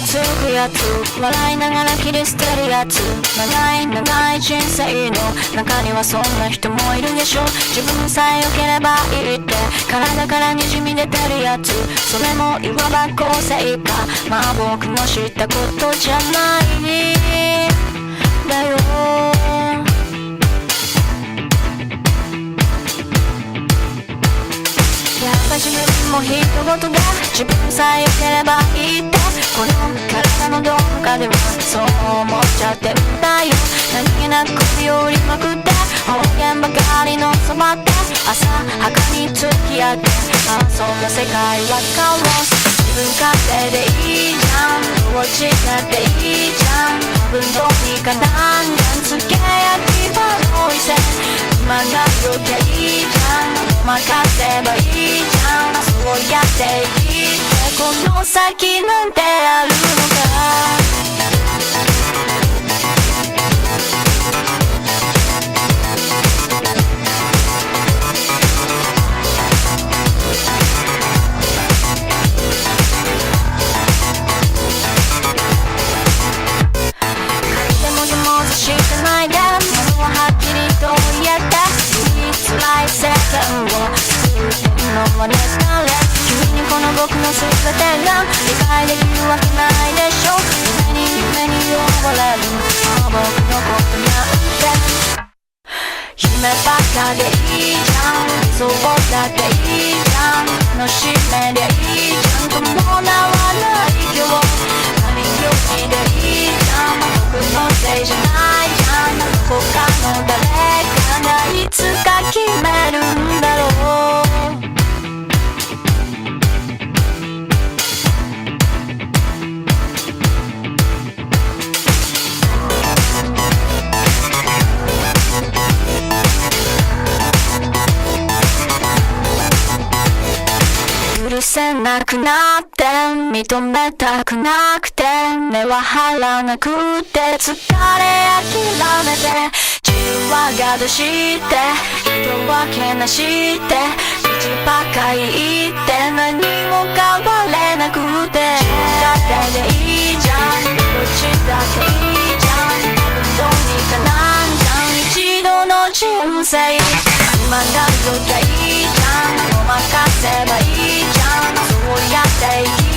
つくやつ笑いながら切り捨てるやつ長い長い人生の中にはそんな人もいるでしょ。自分さえ良ければいいって。体からにじみ出てるやつ。それもいわば個性か。まあ僕の知ったことじゃない。自分も人事で自分さえ良ければいいってこの体のどこかではそう思っちゃってんだよ何気なく首を振りまくって方言ばかりのそばって浅はかに付き合ってあそんな世界は変わる自分勝手でいいじゃんどっちだっていいじゃん多分どうにかなんだんつけやきばのいせ今が余計いいじゃん任せばいい。やっていいってこの先なんてあるのか。ってるのは誰君にこの僕の全てが理解できるわけないでしょ夢に夢に溺れるああ僕のことなんて夢ばっかでいいじゃんそうだっていいじゃん楽しめりゃいいじゃん伴わない今せなくなって認めたくなくて目は張らなくて疲れ諦めてじわがどして人はけなして口ばかり言って何も変われなくて人生今が余計いいじゃん。ごまかせばいいじゃん。そうやって生き